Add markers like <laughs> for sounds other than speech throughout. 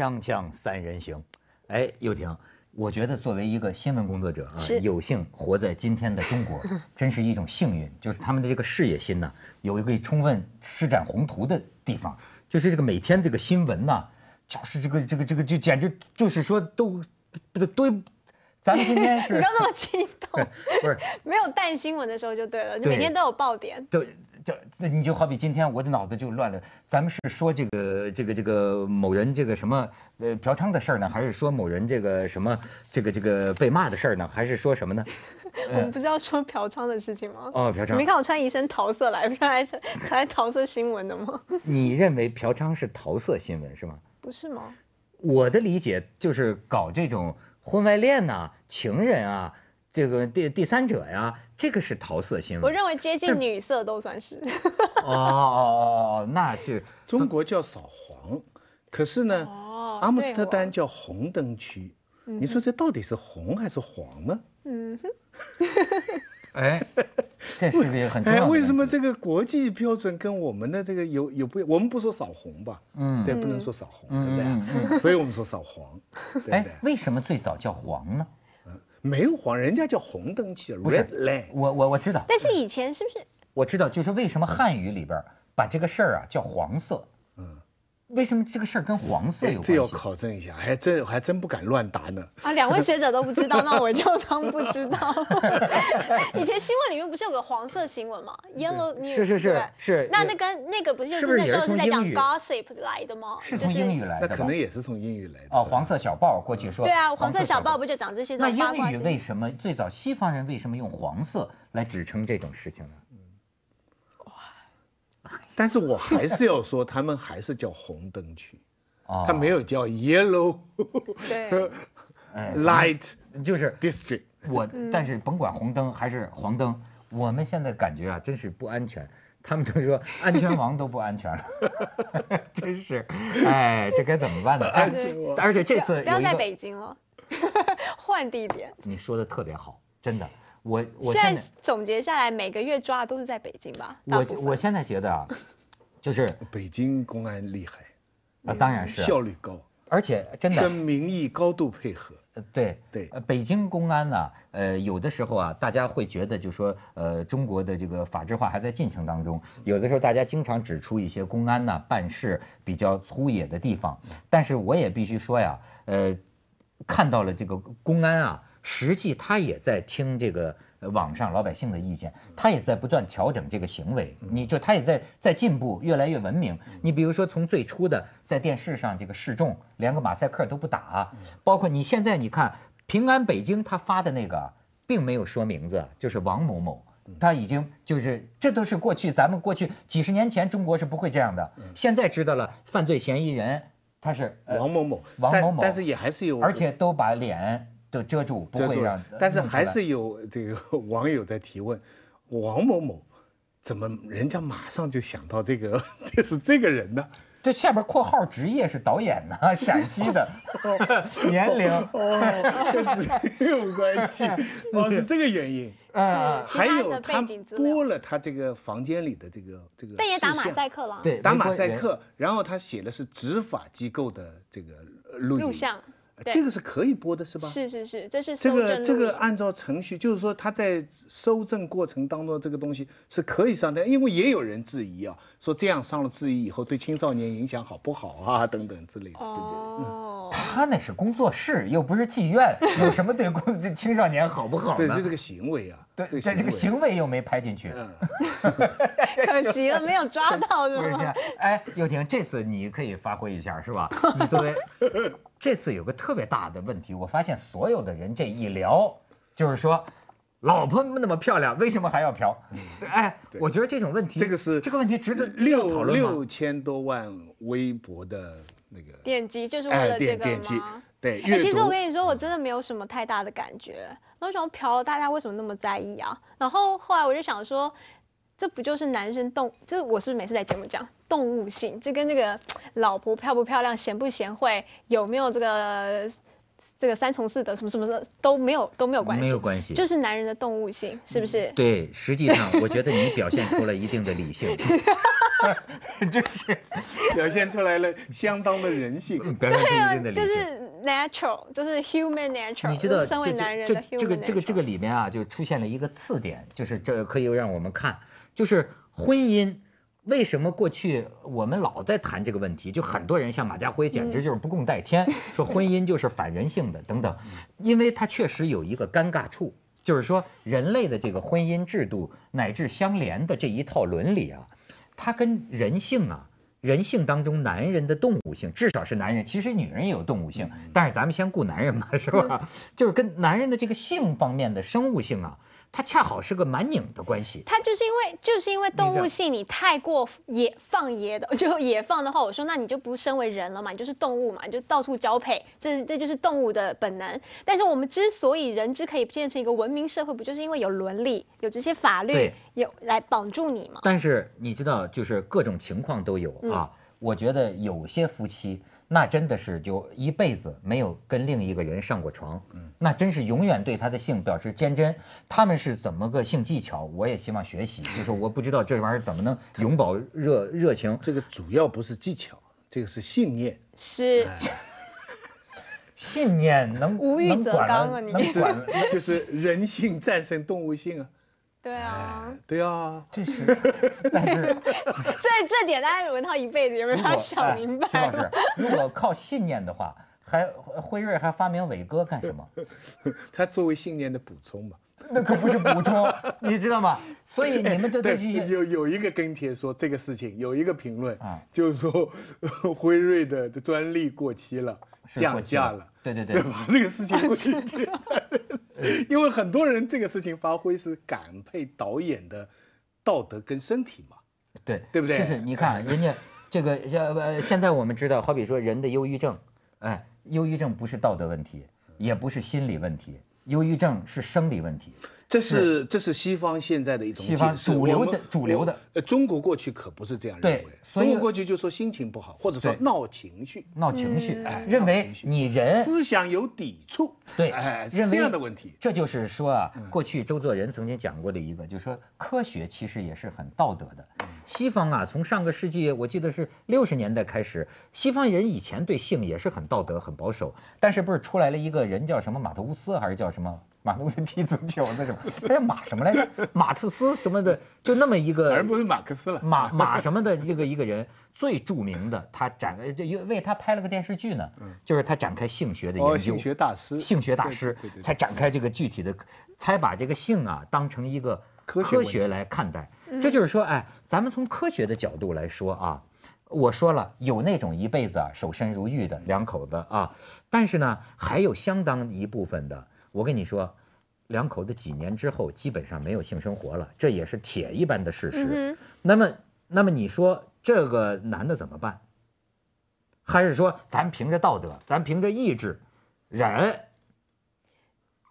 锵锵三人行，哎，又婷，我觉得作为一个新闻工作者啊，有幸活在今天的中国，<laughs> 真是一种幸运。就是他们的这个事业心呢、有一个充分施展宏图的地方。就是这个每天这个新闻呐、就是这个这个这个就简直就是说都都都，咱们今天 <laughs> 你是不要那么激动，<laughs> 不是没有淡新闻的时候就对了，你每天都有爆点。就就那你就好比今天我的脑子就乱了，咱们是说这个这个这个某人这个什么呃嫖娼的事儿呢，还是说某人这个什么这个这个被骂的事儿呢，还是说什么呢？<laughs> 我们不是要说嫖娼的事情吗？哦，嫖娼。你没看我穿一身桃色来，不是来来桃色新闻的吗？<laughs> 你认为嫖娼是桃色新闻是吗？不是吗？我的理解就是搞这种婚外恋呐、情人啊，这个第第三者呀，这个是桃色新闻。我认为接近女色都算是。哦哦哦哦，那是 <laughs> 中国叫扫黄，可是呢，哦阿姆斯特丹叫红灯区。你说这到底是红还是黄呢？嗯哼，<laughs> <laughs> 哎，这是不是很重哎，要的为什么这个国际标准跟我们的这个有有不？我们不说扫红吧？嗯对，不能说扫红，嗯对不嗯对？所以我们说扫黄，对不哎对，？为什么最早叫黄呢？没有黄，人家叫红灯区不是，red line。我我我知道，但是以前是不是？我知道，就是为什么汉语里边把这个事儿啊叫黄色，嗯，为什么这个事儿跟黄色有关系这要？考证一下，还真还真不敢乱答呢。啊，两位学者都不知道，<laughs> 那我就当不知道。<laughs> 以前新闻里面不是有个黄色新闻吗？Yellow News 是是是对不对是那那跟那个不是就是那时候是在讲 gossip 来的吗？是从英语来的？那可能也是从英语来的。哦，黄色小报过去说。对啊，黄色小报报不就讲这些这那英语？为什么最早西方人为什么用黄色来指称这种事情呢？但是我还是要说，他们还是叫红灯区，哦，他没有叫 yellow <laughs> 对哎 light 就是 district。我，嗯但是甭管红灯还是黄灯，我们现在感觉啊，真是不安全。他们都说安全王都不安全了，<laughs> 真是，哎，这该怎么办呢？<laughs> 哎，而且这次不要在北京了，换地点。你说的特别好，真的，我我现现在在总结下来，每个月抓的都是在北京吧？大我我现在觉得啊，<laughs> 就是北京公安厉害，啊，当然是啊，效率高，而且真的跟民意高度配合。呃，对对呃，北京公安呢，呃，有的时候啊，大家会觉得就说，呃，中国的这个法制化还在进程当中，有的时候大家经常指出一些公安呢办事比较粗野的地方，但是我也必须说呀，呃，看到了这个公安啊，实际他也在听这个呃网上老百姓的意见，他也在不断调整这个行为，你就他也在在进步，越来越文明。你比如说从最初的在电视上这个示众，连个马赛克都不打，包括你现在你看平安北京他发的那个，并没有说名字，就是王某某。他已经就是，这都是过去咱们过去几十年前中国是不会这样的，现在知道了犯罪嫌疑人他是呃王某某，王某某但是也还是有，而且都把脸都遮住，不会让。但是还是有这个网友在提问，王某某怎么人家马上就想到这个 <laughs> 这是这个人呢？这下边括号职业是导演呢，<laughs> 陕西的，年龄哦，跟这有关系，<laughs> 哦，是这个原因。啊，其还他的背有他景资料播了他这个房间里的这个这个，但也打马赛。克了啊，对，打马赛克，然后他写的是执法机构的这个录像，这个是可以播的是吧？是是是，这是这个这个按照程序，就是说他在收证过程当中，这个东西是可以上的，因为也有人质疑啊，说这样上了质疑以后对青少年影响好不好啊，等等之类的，对不对？哦，他那是工作室，又不是妓院，有什么对工 <laughs> 这青少年好不好对，就？这个行为啊，对，但这个行为又没拍进去。嗯，<laughs> 可惜了，没有抓到 <laughs> 是吗不是这样？，哎，又婷，这次你可以发挥一下，是吧？你作为这次有个特别大的问题，我发现所有的人这一聊，就是说，老婆那么漂亮，为什么还要嫖？对哎，我觉得这种问题，这个是这个问题值得六六千多万微博的那个点击就是为哎了这个点点击吗？对，哎，其实我跟你说，我真的没有什么太大的感觉。然后我想嫖了，大家为什么那么在意啊？然后后来我就想说，这不就是男生动，就是我是不是每次在节目讲动物性，就跟这个老婆漂不漂亮、贤不贤惠、有没有这个这个三从四德什么什么的都没有都没有关系，没有关系就是男人的动物性，是不是？对，实际上我觉得你表现出了一定的理性，<laughs> 就是表现出来了相当的人性。表现一定的，理性。就是 natural，就是 human natural，你知道，就是身为男人的 human 这个这个这个里面啊，就出现了一个次点，就是这可以让我们看，就是婚姻。为什么过去我们老在谈这个问题？就很多人像马家辉，简直就是不共戴天，<laughs> 说婚姻就是反人性的等等，因为它确实有一个尴尬处，就是说人类的这个婚姻制度乃至相连的这一套伦理啊，它跟人性啊。人性当中，男人的动物性，至少是男人，其实女人也有动物性，但是咱们先顾男人嘛，是吧？就是跟男人的这个性方面的生物性啊，它恰好是个蛮拧的关系。它就是因为就是因为动物性，你太过野放野的，<laughs> 就野放的话，我说那你就不身为人了嘛，你就是动物嘛，你就到处交配，这这就是动物的本能。但是我们之所以人之可以变成一个文明社会，不就是因为有伦理，有这些法律对有来绑住你吗？但是你知道，就是各种情况都有啊。我觉得有些夫妻，那真的是就一辈子没有跟另一个人上过床，那真是永远对他的性表示坚贞。他们是怎么个性技巧？我也希望学习。就是我不知道这玩意儿怎么能 <laughs> 永葆热热情。这个主要不是技巧，这个是信念。是，<laughs> 信念能无欲则刚啊你能管，<laughs> 就是人性战胜动物性啊。对啊，对啊，这是，但是 <laughs> 这这点大家文涛一辈子有没有想明白哎徐老师？，如果靠信念的话，还辉瑞还发明伟哥干什么？<laughs> 他作为信念的补充嘛。那可不是补充，<laughs> 你知道吗？所以你们这都对有有一个跟帖说这个事情，有一个评论啊就是说辉瑞的专利过期了，降价了，对对对对吧？这个事情过去，<laughs> 因为很多人这个事情发挥是感佩导演的道德跟身体嘛。对对不对就是你看 <laughs> 人家这个像呃，现在我们知道，好比说人的忧郁症，哎，忧郁症不是道德问题，也不是心理问题，忧郁症是生理问题。这是这是西方现在的一种西方主流的主流的。呃，中国过去可不是这样认对为，所以中国过去就说心情不好，或者说闹情绪，闹情绪，嗯。哎认为你人思想有抵触，对，哎，认为这样的问题。这就是说啊，嗯。过去周作人曾经讲过的一个，就是说科学其实也是很道德的。嗯西方啊，从上个世纪我记得是六十年代开始，西方人以前对性也是很道德、很保守，但是不是出来了一个人叫什么马特乌斯还是叫什么？马特乌斯踢足球那什么？<laughs> 他叫马什么来着？马特斯什么的，就那么一个。而不是马克思了马马什么的一个一个人，最著名的，他展开这为他拍了个电视剧呢，就是他展开性学的研究，哦性学大师性学大师才展开这个具体的，才把这个性啊当成一个科学科学来看待。这就是说，哎，咱们从科学的角度来说啊，我说了，有那种一辈子啊守身如玉的两口子啊，但是呢，还有相当一部分的，我跟你说。两口子几年之后基本上没有性生活了，这也是铁一般的事实。嗯那么，那么你说这个男的怎么办？还是说咱凭着道德，咱凭着意志忍？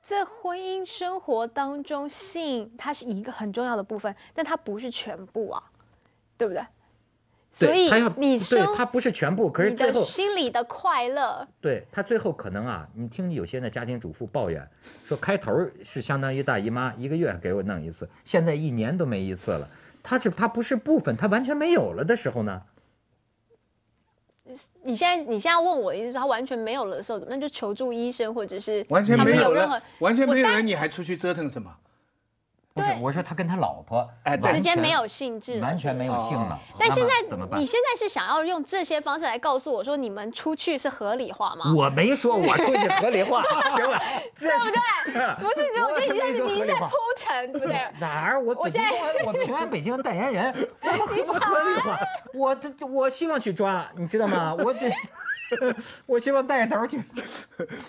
在婚姻生活当中，性它是一个很重要的部分，但它不是全部啊，对不对？所以对他要你生对他不是全部，可是你的最后心里的快乐，对他最后可能啊，你听有些那家庭主妇抱怨说，开头是相当于大姨妈，一个月给我弄一次，现在一年都没一次了。他是他不是部分，他完全没有了的时候呢？你现在你现在问我的意思是，他完全没有了的时候，那就求助医生，或者是完全没有任何，完全没有了，你还出去折腾什么？不是，对我说他跟他老婆哎之间没有性质完全没有性了哦。但现那么怎么办在你？现在是想要用这些方式来告诉我说，你们出去是合理化吗？我没说我出去合理化，<laughs> 行吧？对不对？<laughs> 不是，就我觉得是您在你在铺。陈，对不对？哪儿？我我现在我平安北京代言人，我合合理化。我这我希望去抓，你知道吗？我这 <laughs> 我希望带着头去。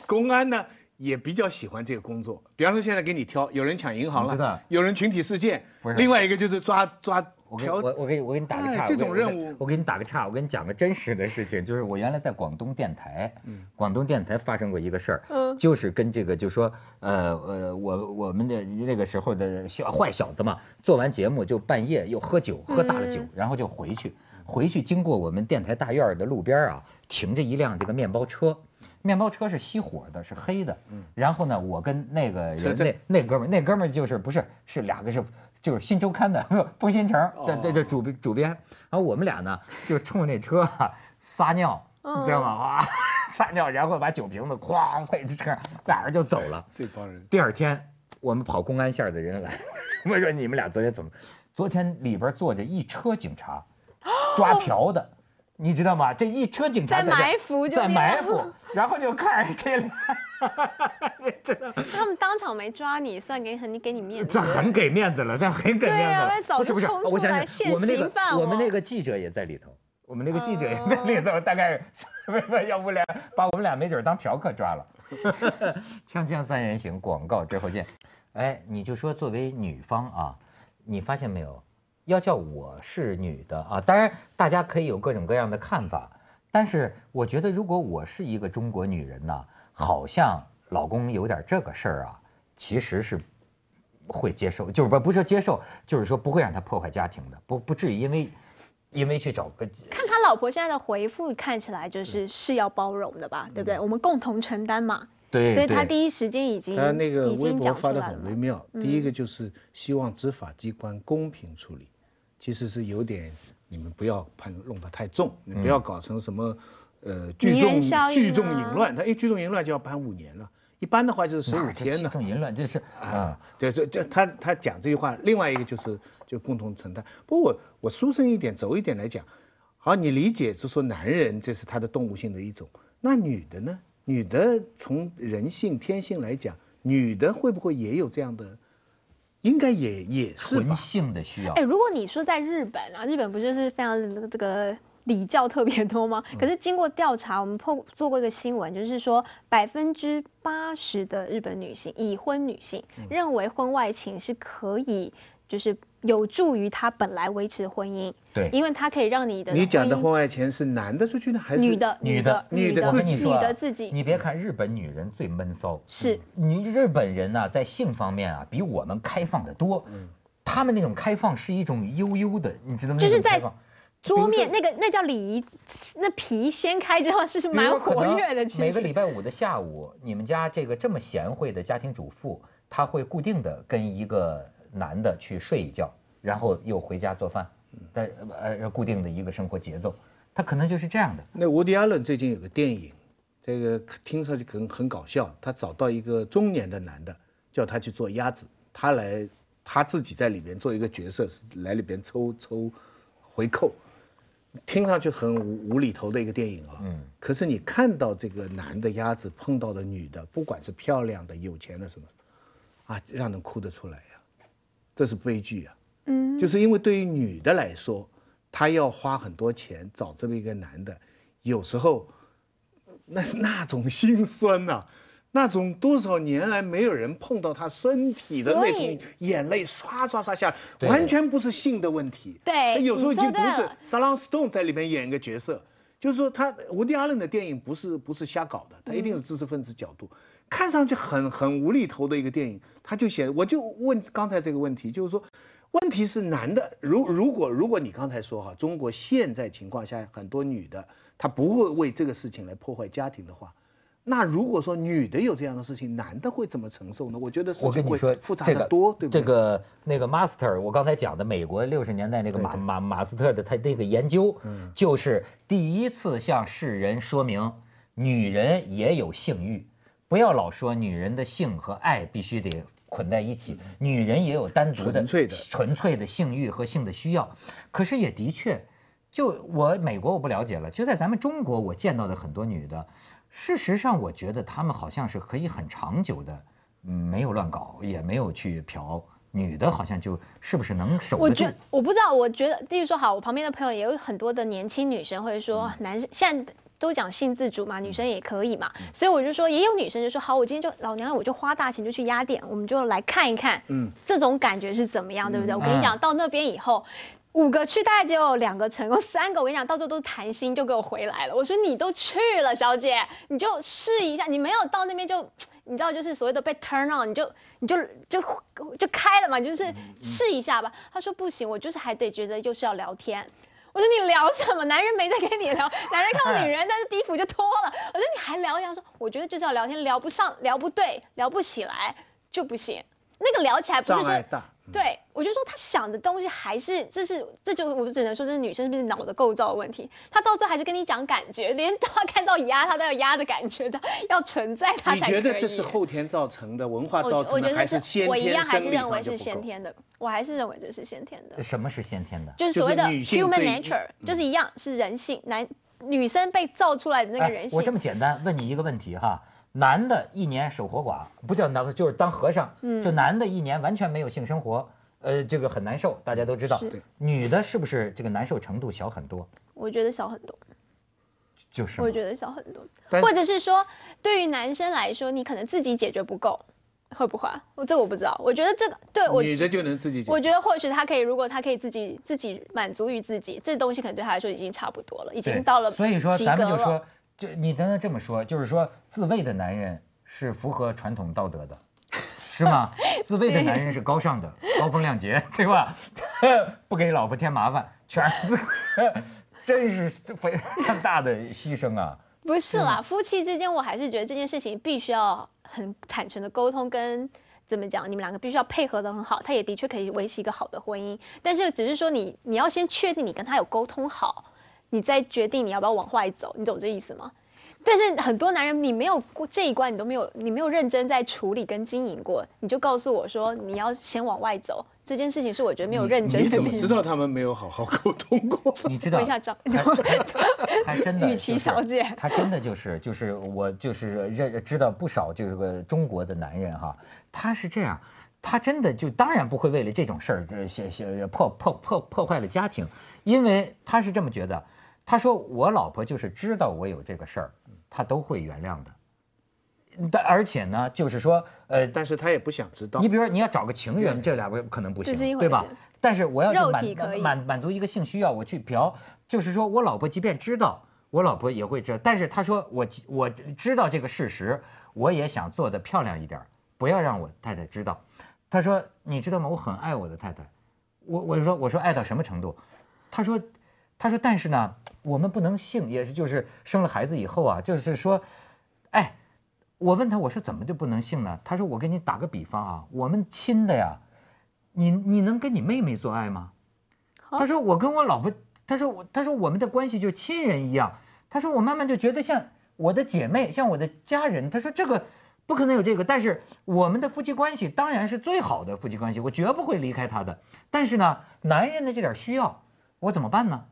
公安呢也比较喜欢这个工作，比方说现在给你挑，有人抢银行了，有人群体事件另外一个就是抓抓我我我给我给你打个岔，哎这种任务。我给你打个岔，我跟你讲个真实的事情，就是我原来在广东电台，嗯。广东电台发生过一个事儿，嗯。就是跟这个就说呃呃我我们的那个时候的小坏小子嘛，做完节目就半夜又喝酒，喝大了酒，嗯。然后就回去，回去经过我们电台大院的路边啊，停着一辆这个面包车，面包车是熄火的，是黑的。嗯。然后呢，我跟那个人那那哥们儿，那哥们儿就是不是是两个是就是新周刊的 <laughs> 风新城哦的这这主主编，然后我们俩呢就冲着那车啊撒尿，你知道吗？哇，<laughs> 撒尿，然后把酒瓶子哐碎这车，俩人就走了。这帮人第二天，我们跑公安线的人来，<laughs> 我说你们俩昨天怎么？昨天里边坐着一车警察，抓嫖的，你知道吗？这一车警察在埋伏就在埋伏，然后就看着这俩，你知道。他们当场没抓你，算给很给你面子。这很给面子了，这很给面子对啊了。那早不是不是，就冲出我想来现想，我们那个行犯我们那哦个记者也在里头，我们那个记者也在里头，大概要不然把我们俩没准当嫖客抓了。<laughs> 锵锵三人行，广告之后见。哎，你就说作为女方啊，你发现没有？要叫我是女的啊，当然大家可以有各种各样的看法，但是我觉得如果我是一个中国女人呢，好像老公有点这个事儿啊，其实是会接受，就是不不是说接受，就是说不会让他破坏家庭的，不不至于因为因为去找个看他老婆现在的回复，看起来就是是要包容的吧，对不对？我们共同承担嘛。对所以他第一时间已经他那个微博发的讲出来了。嘛很微妙，嗯。第一个就是希望执法机关公平处理，其实是有点你们不要判弄得太重，你不要搞成什么呃聚众聚众啊淫乱，他一聚众淫乱就要判五年了，一般的话就是十五天呢。这种淫乱，这是啊啊，对，这这他他讲这句话，另外一个就是就共同承担。不过我我书生一点走一点来讲，好，你理解是说男人这是他的动物性的一种，那女的呢？女的从人性天性来讲，女的会不会也有这样的？应该也也是纯吧。性的需要哎、。如果你说在日本啊，日本不就是非常这个礼教特别多吗？嗯。可是经过调查，我们破做过一个新闻，就是说百分之八十的日本女性已婚女性嗯。认为婚外情是可以，就是有助于她本来维持婚姻。对。因为它可以让你的你讲的婚外情是男的出去呢，还是女的女的，女的我跟自己女你说啊的自己。你别看日本女人最闷骚，是。你日本人呐、在性方面啊，比我们开放的多。嗯。他们那种开放是一种悠悠的，你知道吗？就是在桌面那个那叫礼仪，那皮掀开之后是比如蛮活跃的。其实每个礼拜五的下午，你们家这个这么贤惠的家庭主妇，她会固定的跟一个男的去睡一觉，然后又回家做饭，但呃固定的一个生活节奏，她可能就是这样的。那伍迪·艾伦最近有个电影，这个听上去可能很搞笑。他找到一个中年的男的，叫他去做鸭子，他来他自己在里边做一个角色，是来里边抽抽回扣，听上去很无无厘头的一个电影啊。嗯。可是你看到这个男的鸭子碰到的女的，不管是漂亮的、有钱的什么，啊，让人哭得出来呀、这是悲剧啊。嗯，就是因为对于女的来说，她要花很多钱找这么一个男的，有时候那是那种心酸呐、那种多少年来没有人碰到他身体的那种眼泪刷刷刷下来，完全不是性的问题。对有时候已经不是 Salon Stone 在里面演一个角色，就是说他伍迪·艾伦的电影不是不是瞎搞的，他一定是知识分子角度，看上去很很无厘头的一个电影，他就写，我就问刚才这个问题，就是说，问题是男的，如如果如果你刚才说哈，中国现在情况下很多女的她不会为这个事情来破坏家庭的话。那如果说女的有这样的事情，男的会怎么承受呢？我觉得事情会我跟你说，复杂这个的多，对不对？这个那个 master，我刚才讲的美国六十年代那个马马马斯特的他这个研究，嗯就是第一次向世人说明，女人也有性欲，不要老说女人的性和爱必须得捆在一起，女人也有单独的纯粹的性欲和性的需要。可是也的确，就我美国我不了解了，就在咱们中国我见到的很多女的，事实上我觉得他们好像是可以很长久的，嗯，没有乱搞，也没有去嫖。女的好像就是不是能守得住我觉？我不知道，我觉得，例如说，好，我旁边的朋友也有很多的年轻女生或者说，嗯男生现在都讲性自主嘛，女生也可以嘛，所以我就说，也有女生就说，好，我今天就老娘我就花大钱就去压店，我们就来看一看，嗯这种感觉是怎么样，对不对？嗯我跟你讲，到那边以后。五个去大概只有两个成功，三个我跟你讲，到最后都是谈心就给我回来了。我说你都去了，小姐，你就试一下，你没有到那边就，你知道就是所谓的被 turn on，你就你就就就开了嘛，你就是试一下吧。他说不行，我就是还得觉得就是要聊天。我说你聊什么？男人没在跟你聊，男人看到女人，但是衣服就脱了。我说你还聊？他说我觉得就是要聊天，聊不上，聊不对，聊不起来就不行。那个聊起来不是说。对，我就说他想的东西还是，这是，这就我只能说这是女生是不是脑的构造的问题。他到最后还是跟你讲感觉，连他看到鸭，他都要鸭的感觉的，要存在他才可以。你觉得这是后天造成的，文化造成的，我觉得还是先天我一样还是认为是先天的，我还是认为这是先天的。什么是先天的？就是所谓的 human nature，就是一样是人性，男女生被造出来的那个人哎，性。我这么简单问你一个问题哈，男的一年守活寡，不叫当就是当和尚，嗯。就男的一年完全没有性生活，呃，这个很难受，大家都知道。是。女的是不是这个难受程度小很多？我觉得小很多，就是我觉得小很多，但或者是说对于男生来说，你可能自己解决不够，会不会？我这个我不知道，我觉得这个对我女的就能自己解我觉得或许他可以，如果他可以自己自己满足于自己，这东西可能对他来说已经差不多了，已经到了所以说咱们就说，这你等等这么说，就是说自卫的男人是符合传统道德的。是吗？自卫的男人是高尚的，高风亮节，对吧？<laughs> 不给老婆添麻烦，全自，<laughs> 真是非常大的牺牲啊！不是啦，夫妻之间我还是觉得这件事情必须要很坦诚的沟通，跟怎么讲，你们两个必须要配合的很好，他也的确可以维持一个好的婚姻，但是只是说你你要先确定你跟他有沟通好，你再决定你要不要往外走，你懂这意思吗？但是很多男人，你没有过这一关，你都没有，你没有认真在处理跟经营过，你就告诉我说你要先往外走，这件事情是我觉得没有认真你怎么。知道他们没有好好沟通过？<laughs> 你知道，问一下张还还还真的、就是，雨琦小姐他真的就是 <laughs> 就是我就是认知道不少这个中国的男人哈，他是这样，他真的就当然不会为了这种事儿这些些破破破破坏了家庭，因为他是这么觉得，他说我老婆就是知道我有这个事儿，他都会原谅的。但而且呢，就是说，呃，但是他也不想知道你。比如说你要找个情人，这俩个可能不行对吧？但是我要满满满足一个性需要，我去嫖，就是说我老婆即便知道，我老婆也会知道，但是他说我我知道这个事实，我也想做的漂亮一点，不要让我太太知道。他说你知道吗？我很爱我的太太，我我就说我说爱到什么程度？他说他说但是呢，我们不能性，也是就是生了孩子以后啊，就是说，哎。我问他，我说怎么就不能性呢？他说我给你打个比方啊，我们亲的呀，你你能跟你妹妹做爱吗？他说我跟我老婆，他说我他说我们的关系就亲人一样。他说我慢慢就觉得像我的姐妹，像我的家人。他说这个不可能有这个，但是我们的夫妻关系当然是最好的夫妻关系，我绝不会离开他的。但是呢，男人的这点需要，我怎么办呢？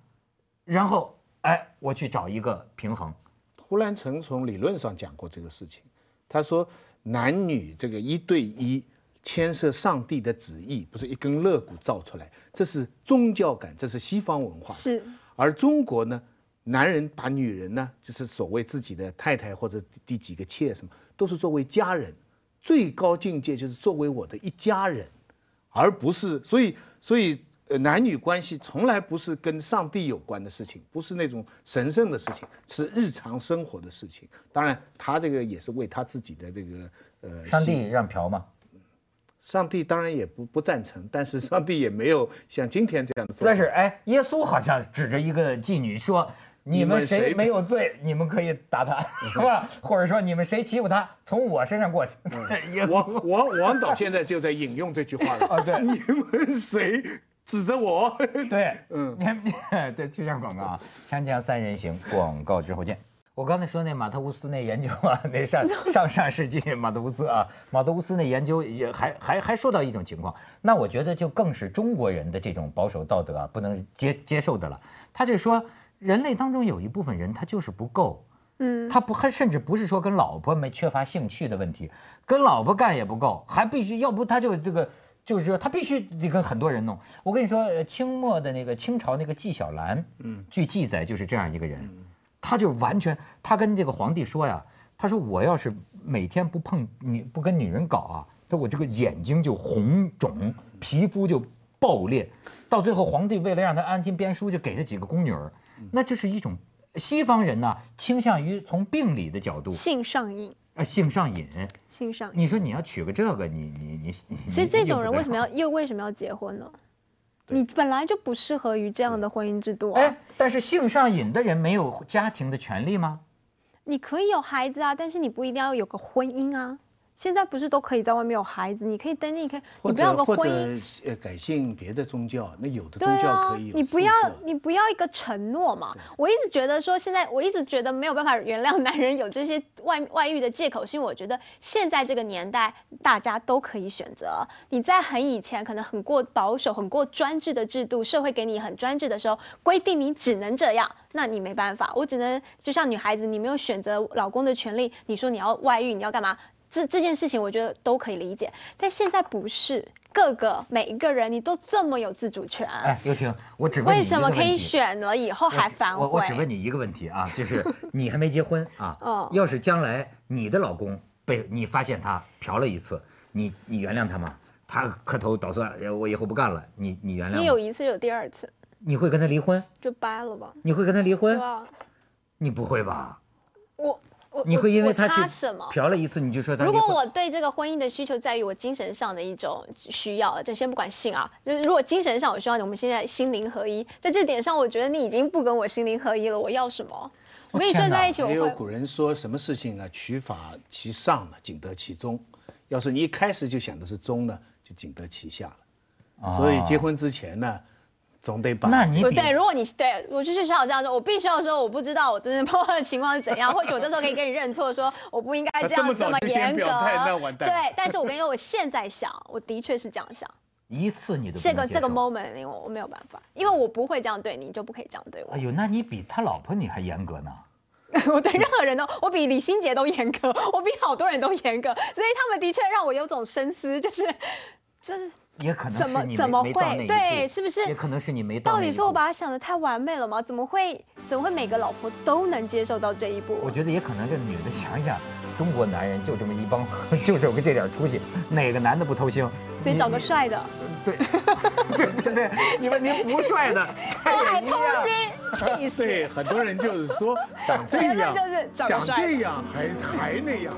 然后哎，我去找一个平衡。胡兰成从理论上讲过这个事情，他说男女这个一对一牵涉上帝的旨意，不是一根肋骨造出来，这是宗教感，这是西方文化。是，而中国呢，男人把女人呢，就是所谓自己的太太或者第几个妾什么，都是作为家人，最高境界就是作为我的一家人，而不是所以所以呃男女关系从来不是跟上帝有关的事情，不是那种神圣的事情，是日常生活的事情。当然，他这个也是为他自己的这个呃上帝让嫖嘛？上帝当然也不不赞成，但是上帝也没有像今天这样的做。但是哎，耶稣好像指着一个妓女说：“你们谁没有罪，你们可以打他，是吧？或者说你们谁欺负他，从我身上过去。<laughs> 王王王导现在就在引用这句话了。啊 <laughs> 对 <laughs> 你们谁指责我？对，<laughs> 嗯你你 <laughs> 对，就像广告啊，锵锵三人行，广告之后见。我刚才说那马特乌斯那研究啊，<laughs> 那上上上世纪马特乌斯啊，马特乌斯那研究也还还还说到一种情况，那我觉得就更是中国人的这种保守道德啊不能接接受的了。他就说，人类当中有一部分人他就是不够，嗯，他不还甚至不是说跟老婆没缺乏兴趣的问题，跟老婆干也不够，还必须要不他就这个就是说他必须得跟很多人弄。我跟你说，呃清末的那个清朝那个纪晓岚，嗯。据记载就是这样一个人，他就完全他跟这个皇帝说呀，他说我要是每天不碰女不跟女人搞啊，他说我这个眼睛就红肿，皮肤就爆裂，到最后皇帝为了让他安心编书，就给他几个宫女儿，那这是一种西方人呢倾向于从病理的角度，性上瘾，呃性上瘾。性上瘾。你说你要娶个这个，你你你你，所以这种人为什么要？要又为什么要结婚呢？你本来就不适合于这样的婚姻制度啊。哎，但是性上瘾的人没有家庭的权利吗？你可以有孩子啊，但是你不一定要有个婚姻啊。现在不是都可以在外面有孩子？你可以登记，你可以，你不要有个者或者婚姻。呃改信别的宗教，那有的宗教啊可以，啊你不要你不要一个承诺嘛。我一直觉得说，现在我一直觉得没有办法原谅男人有这些外外遇的借口，是因为我觉得现在这个年代大家都可以选择。你在很以前可能很过保守、很过专制的制度，社会给你很专制的时候，规定你只能这样，那你没办法。我只能就像女孩子，你没有选择老公的权利，你说你要外遇，你要干嘛？这这件事情我觉得都可以理解，但现在不是各个每一个人你都这么有自主权。哎，刘婷，我只问你为什么可以选了以后还反悔？我我只问你一个问题啊，就是 <laughs> 你还没结婚啊，嗯要是将来你的老公被你发现他嫖了一次，你你原谅他吗？他磕头捣蒜，呃我以后不干了，你你原谅吗？你有一次有第二次，你会跟他离婚？就掰了吧。你会跟他离婚对？啊，你不会吧？我我你会因为他去差什么？嫖了一次你就说他如果？我对这个婚姻的需求在于我精神上的一种需要，就先不管性啊，就是如果精神上我需要你，我们现在心灵合一，在这点上，我觉得你已经不跟我心灵合一了，我要什么？我跟你睡在一起，我会也有古人说什么事情呢，取法其上呢，仅得其中。要是你一开始就想的是中呢，就仅得其下了。所以结婚之前呢，总得把那你对，如果你对我就是像我这样说，我必须要说我不知道我真正碰到的情况是怎样，或许我这时候可以跟你认错，说我不应该这这么样这么严格。表态那完蛋对，但是我跟你说，我现在想，我的确是这样想。<laughs> 一次你都不这个这个 moment 我我没有办法，因为我不会这样对你，你就不可以这样对我哎。呦，那你比他老婆你还严格呢。<laughs> 我对任何人都，我比李心洁都严格，我比好多人都严格，所以他们的确让我有种深思，就是这也可能怎么是你怎么会没没到那一步对是不是也可能是你没到那一到底是我把他想的太完美了吗？怎么会怎么会每个老婆都能接受到这一步？我觉得也可能这女的想想，中国男人就这么一帮，<laughs> 就是有个这点出息，哪个男的不偷腥？所以找个帅的，<laughs> 对对对对，你问您不帅的，<laughs> 还偷也一样。腥，气！对很多人就是说长这样，就是长长这样还还那样。